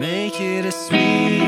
make it a sweet,